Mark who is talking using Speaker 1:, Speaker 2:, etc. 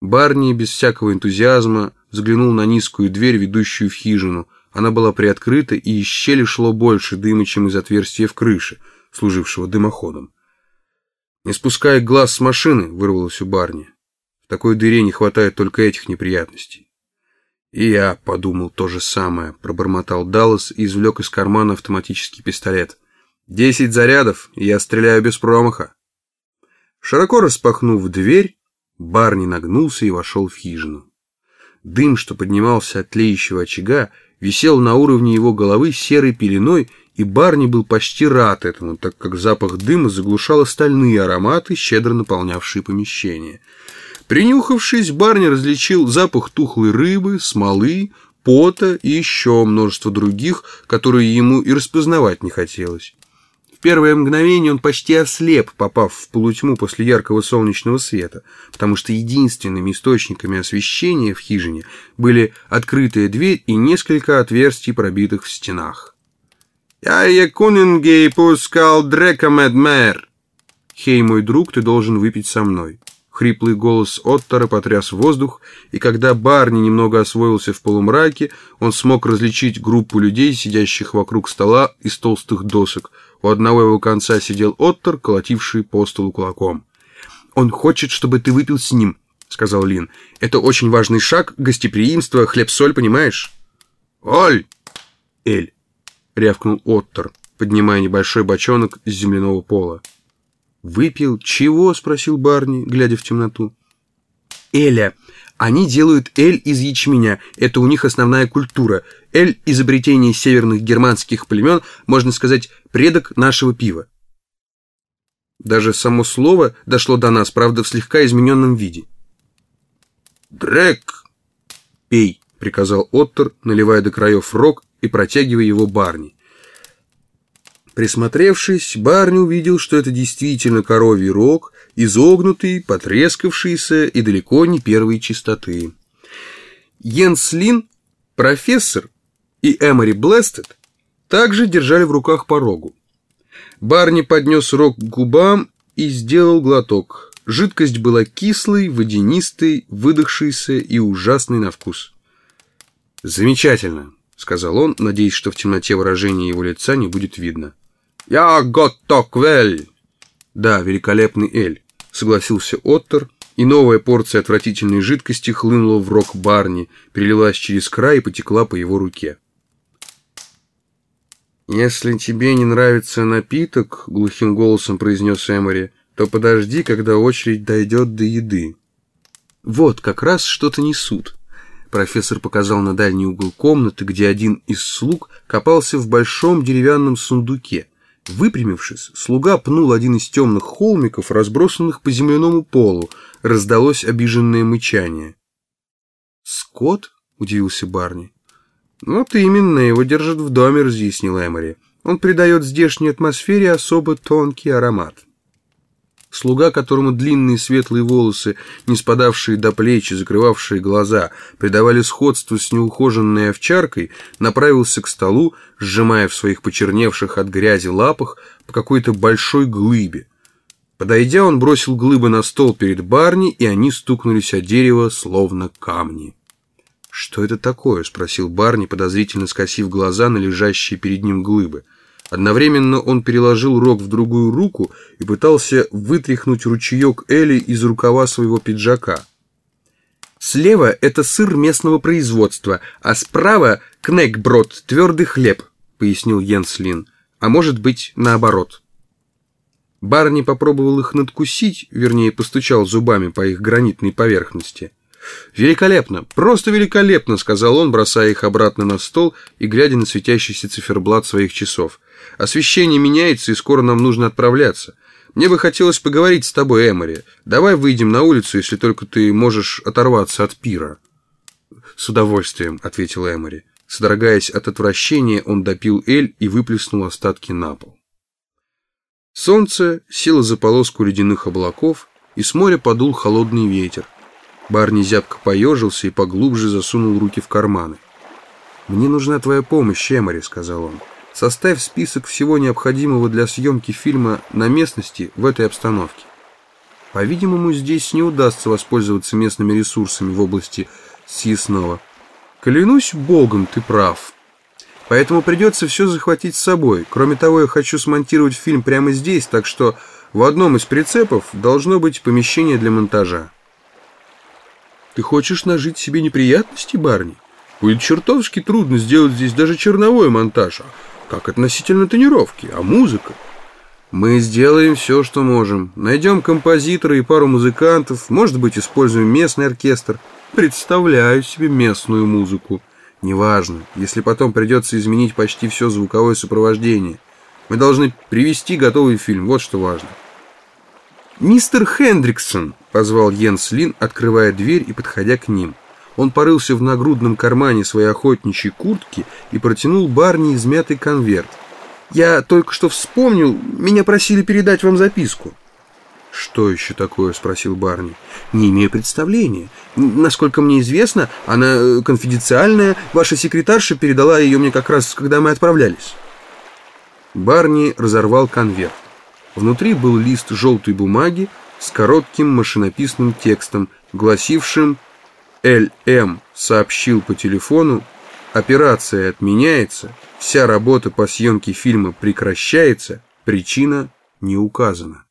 Speaker 1: Барни без всякого энтузиазма взглянул на низкую дверь, ведущую в хижину. Она была приоткрыта, и из щели шло больше дыма, чем из отверстия в крыше, служившего дымоходом. Не спуская глаз с машины, вырвалось у Барни. В такой дыре не хватает только этих неприятностей. И я подумал то же самое, пробормотал Даллас и извлек из кармана автоматический пистолет. Десять зарядов, и я стреляю без промаха. Широко распахнув дверь, Барни нагнулся и вошел в хижину. Дым, что поднимался от тлеющего очага, висел на уровне его головы серой пеленой, и Барни был почти рад этому, так как запах дыма заглушал остальные ароматы, щедро наполнявшие помещение. Принюхавшись, Барни различил запах тухлой рыбы, смолы, пота и еще множество других, которые ему и распознавать не хотелось. В первое мгновение он почти ослеп, попав в полутьму после яркого солнечного света, потому что единственными источниками освещения в хижине были открытая дверь и несколько отверстий, пробитых в стенах. «Я якунингей пускал дрека медмер!» «Хей, мой друг, ты должен выпить со мной!» Хриплый голос Оттора потряс воздух, и когда Барни немного освоился в полумраке, он смог различить группу людей, сидящих вокруг стола из толстых досок. У одного его конца сидел Оттор, колотивший по столу кулаком. «Он хочет, чтобы ты выпил с ним», — сказал Лин. «Это очень важный шаг, гостеприимство, хлеб-соль, понимаешь?» «Оль!» «Эль!» — рявкнул Оттор, поднимая небольшой бочонок с земляного пола. «Выпил чего?» — спросил Барни, глядя в темноту. «Эля. Они делают эль из ячменя. Это у них основная культура. Эль — изобретение северных германских племен, можно сказать, предок нашего пива». Даже само слово дошло до нас, правда, в слегка измененном виде. «Дрек!» «Пей», — приказал Оттер, наливая до краев рог и протягивая его Барни. Присмотревшись, Барни увидел, что это действительно коровий рог, изогнутый, потрескавшийся и далеко не первой чистоты. Йенс Лин, профессор и Эмори Блестед также держали в руках по рогу. Барни поднес рог к губам и сделал глоток. Жидкость была кислой, водянистой, выдохшейся и ужасной на вкус. «Замечательно», — сказал он, надеясь, что в темноте выражение его лица не будет видно. «Я готов, Эль!» «Да, великолепный Эль», — согласился Оттер, и новая порция отвратительной жидкости хлынула в рог Барни, перелилась через край и потекла по его руке. «Если тебе не нравится напиток», — глухим голосом произнес Эмори, «то подожди, когда очередь дойдет до еды». «Вот, как раз что-то несут». Профессор показал на дальний угол комнаты, где один из слуг копался в большом деревянном сундуке — Выпрямившись, слуга пнул один из темных холмиков, разбросанных по земляному полу. Раздалось обиженное мычание. «Скот?» — удивился Барни. «Вот именно, его держат в доме», — разъяснил Эмори. «Он придает здешней атмосфере особо тонкий аромат». Слуга, которому длинные светлые волосы, не спадавшие до плеч и закрывавшие глаза, придавали сходство с неухоженной овчаркой, направился к столу, сжимая в своих почерневших от грязи лапах по какой-то большой глыбе. Подойдя, он бросил глыбы на стол перед Барни, и они стукнулись о дерево, словно камни. «Что это такое?» — спросил Барни, подозрительно скосив глаза на лежащие перед ним глыбы. — Одновременно он переложил рог в другую руку и пытался вытряхнуть ручеек Эли из рукава своего пиджака. «Слева — это сыр местного производства, а справа — кнекброд, твердый хлеб», — пояснил Йенс Лин. «А может быть, наоборот». Барни попробовал их надкусить, вернее, постучал зубами по их гранитной поверхности. «Великолепно! Просто великолепно!» — сказал он, бросая их обратно на стол и глядя на светящийся циферблат своих часов. «Освещение меняется, и скоро нам нужно отправляться. Мне бы хотелось поговорить с тобой, Эмори. Давай выйдем на улицу, если только ты можешь оторваться от пира». «С удовольствием», — ответил Эмори. Содрогаясь от отвращения, он допил эль и выплеснул остатки на пол. Солнце село за полоску ледяных облаков, и с моря подул холодный ветер. Барни зябко поежился и поглубже засунул руки в карманы. «Мне нужна твоя помощь, Эмори», — сказал он. «Составь список всего необходимого для съемки фильма на местности в этой обстановке». По-видимому, здесь не удастся воспользоваться местными ресурсами в области съестного. Клянусь богом, ты прав. Поэтому придется все захватить с собой. Кроме того, я хочу смонтировать фильм прямо здесь, так что в одном из прицепов должно быть помещение для монтажа. Ты хочешь нажить себе неприятности, Барни? Будет чертовски трудно сделать здесь даже черновой монтаж. Как относительно тренировки? А музыка? Мы сделаем все, что можем. Найдем композитора и пару музыкантов. Может быть, используем местный оркестр. Представляю себе местную музыку. Неважно, если потом придется изменить почти все звуковое сопровождение. Мы должны привести готовый фильм, вот что важно. «Мистер Хендриксон!» — позвал Йенс Лин, открывая дверь и подходя к ним. Он порылся в нагрудном кармане своей охотничьей куртки и протянул Барни измятый конверт. «Я только что вспомнил, меня просили передать вам записку». «Что еще такое?» — спросил Барни. «Не имею представления. Насколько мне известно, она э, конфиденциальная. Ваша секретарша передала ее мне как раз, когда мы отправлялись». Барни разорвал конверт. Внутри был лист желтой бумаги с коротким машинописным текстом, гласившим «ЛМ сообщил по телефону, операция отменяется, вся работа по съемке фильма прекращается, причина не указана».